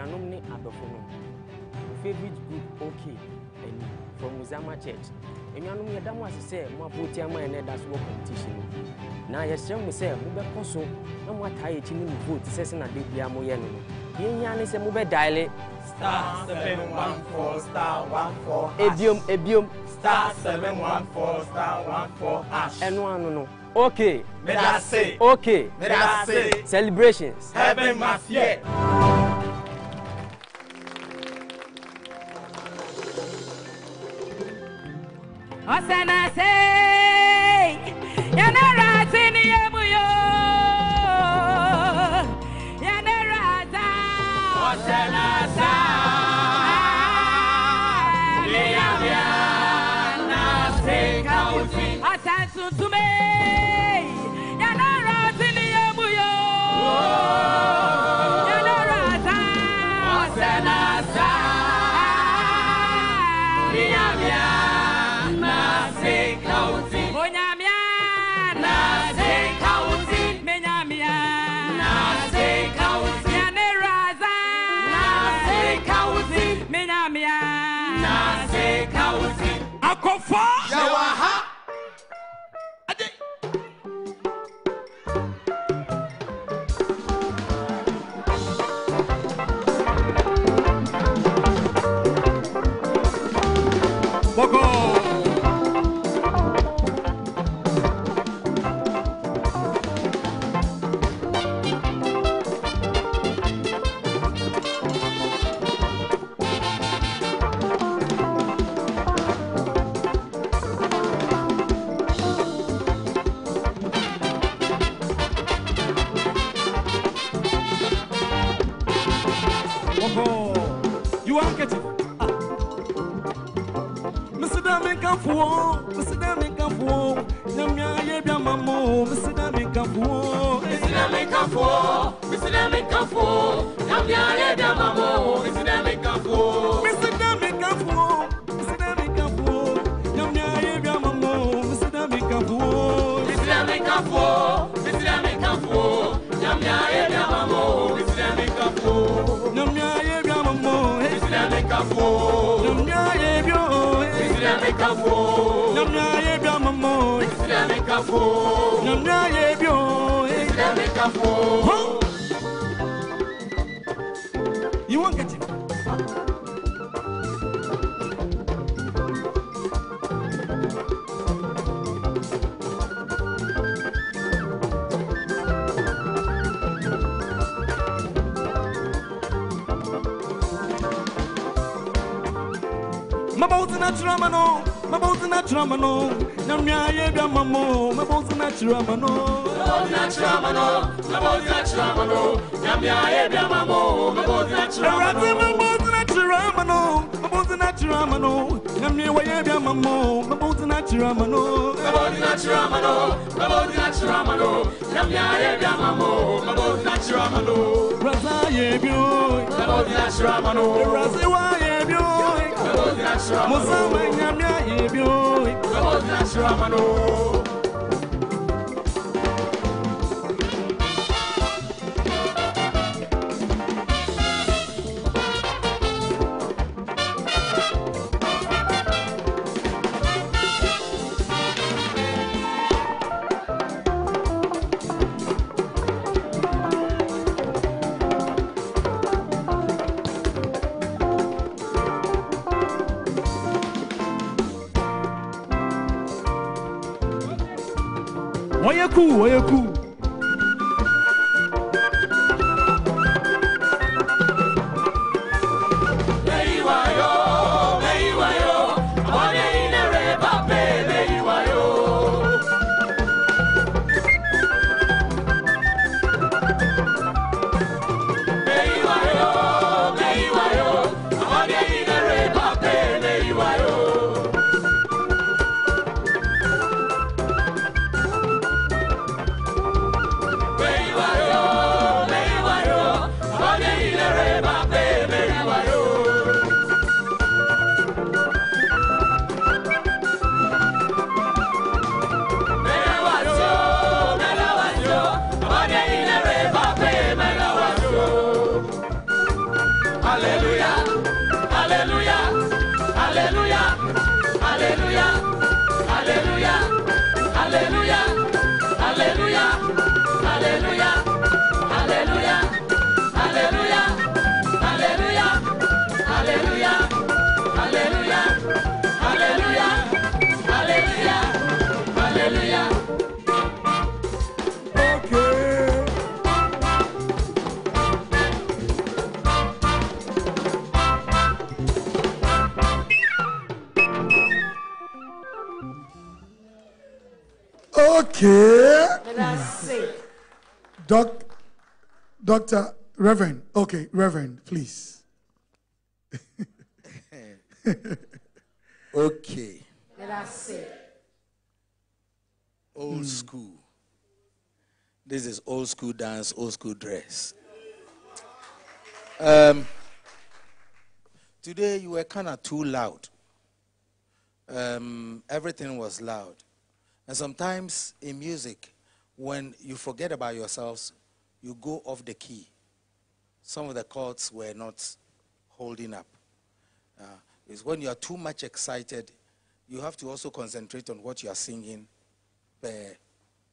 anuanom ne adɔfo no favorite group ok ani from muzama church. Anuanom yɛda mo ase sɛ mo apɔti ama yɛn na ɛda so wɔ competition no na yɛhyerɛ mo sɛ mobɛkɔ so na moataa yɛkyi ne mo vote sɛ sɛ na da biara moyɛ no no yɛhia ne sɛ mobɛdaele Star seven one four star one four ebiom ebiom Star seven one four star one four hash. ɛno ano no ok. Medase. ok. Medase. celebrations Heaven must hear. Osanase, yanarazi Yawaha. Oh, Dami Mr. Dami Namia Yabia Mamo, Mr. Dami Kafu, Mr. Dami Kafu, Mr. Dami Kafu, Namia Yabia Mamo, Mr. Dami Kafu, Mr. Dami Kafu, Mr. Dami Kafu, Namia Yabia Mamo, Mr. Dami Kafu, Mr. Dami Kafu, Mr. Dami Kafu, Namia Yabia Mamo, Mr. Dami Kafu, Namia Yabia Mamo, Mr. Dami Kafu, Namia Yabia, Mr. Dami Kafu, Namia Yabia Mamo, Na tramano, mabouti na tramano, bia mamo, mabouti na tramano. Mabouti na tramano, mabouti na tramano, namya ye bia mamo, mabouti na tramano. Mabouti na tramano, mabouti na tramano, namya wa ye bia mamo, mabouti na tramano. Mabouti na tramano, mabouti na tramano, namya ye bia mamo, mabouti na tramano. Raza ye bio, mabouti na tramano, raza wa ye bio. Musama musa manyamya ibiu. Oiacu, Oiacu. Kú, wọ́yẹ kú. Okay. Doc, Doctor, Reverend. Okay, Reverend, please. Okay. Let us say. Old school. This is old school dance, old school dress. Um, today you were kind of too loud. Um, everything was loud. And sometimes in music, when you forget about yourselves, you go off the key. Some of the chords were not holding up. Uh, is when you are too much excited, you have to also concentrate on what you are singing, uh,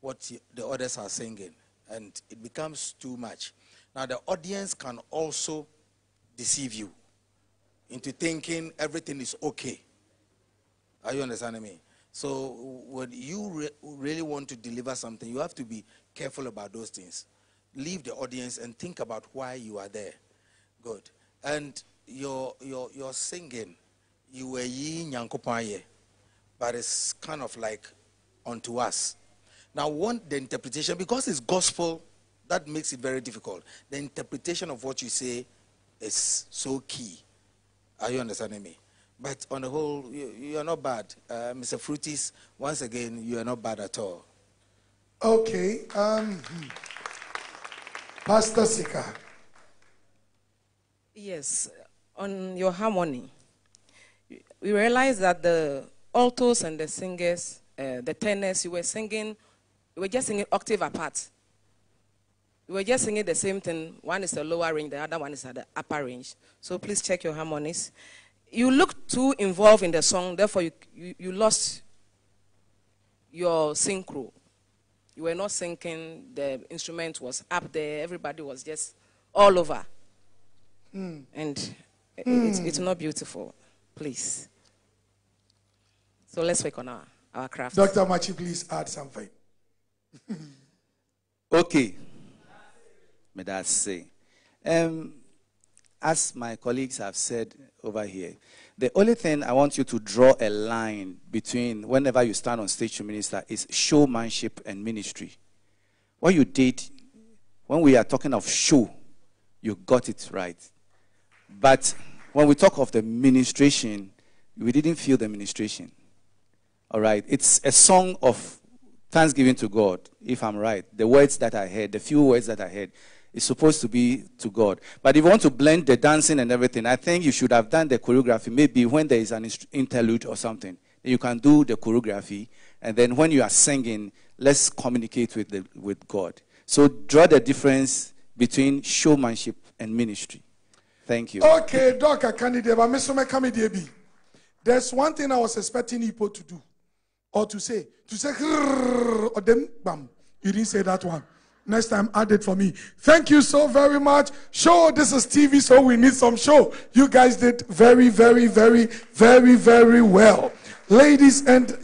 what the others are singing, and it becomes too much. Now, the audience can also deceive you into thinking everything is okay. Are you understanding me? So, when you re- really want to deliver something, you have to be careful about those things. Leave the audience and think about why you are there. Good. And your your your singing, you were yi nyankopanye, but it's kind of like unto us. Now, want the interpretation because it's gospel, that makes it very difficult. The interpretation of what you say is so key. Are you understanding me? But on the whole, you, you are not bad. Uh, Mr. Fruities, once again, you are not bad at all. Okay. Um. Pastor Sika. Yes, on your harmony, we realized that the altos and the singers, uh, the tenors, you were singing, you were just singing octave apart. You were just singing the same thing. One is the lower range, the other one is at the upper range. So please check your harmonies. You looked too involved in the song, therefore you, you, you lost your synchro. You were not syncing, the instrument was up there, everybody was just all over. And i- it's, it's not beautiful. Please. So let's work on our, our craft. Dr. Machi, please add something. Okay. May that say. Um, as my colleagues have said over here, the only thing I want you to draw a line between whenever you stand on stage to minister is showmanship and ministry. What you did, when we are talking of show, you got it right. But when we talk of the ministration, we didn't feel the ministration. All right. It's a song of thanksgiving to God, if I'm right. The words that I heard, the few words that I heard, is supposed to be to God. But if you want to blend the dancing and everything, I think you should have done the choreography maybe when there is an interlude or something. You can do the choreography, and then when you are singing, let's communicate with, the, with God. So draw the difference between showmanship and ministry. Thank you. Okay, Doctor Candidate, but Mr. Mekami. There's one thing I was expecting Ipo to do or to say. To say, or then, bam. You didn't say that one. Next time, add it for me. Thank you so very much. Show, this is TV, so we need some show. You guys did very, very, very, very, very well. Ladies and